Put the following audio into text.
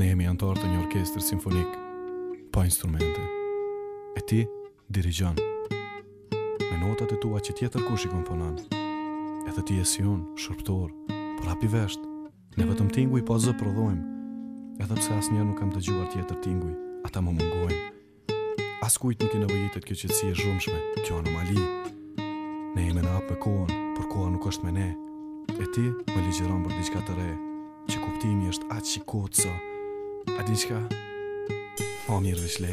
Ne jemi anëtar të një orkestre simfonike pa instrumente. E ti dirigjon. Me notat e tua që tjetërkush i komponon. Edhe ti je si unë, shërbëtor, por hapi veshët. Ne vetëm tinguj pa zë prodhojmë. Edhe pse asnjëherë nuk kam dëgjuar tjetër tinguj, ata më mungojnë. Askujt nuk i nevojitet kjo qetësi e zhurmshme, kjo anomali. Ne jemi në hap me kohën, por koha nuk është me ne. E ti më ligjëron për diçka të re, që kuptimi është aq i kotë sa. A di çka? Ma mirë veç le.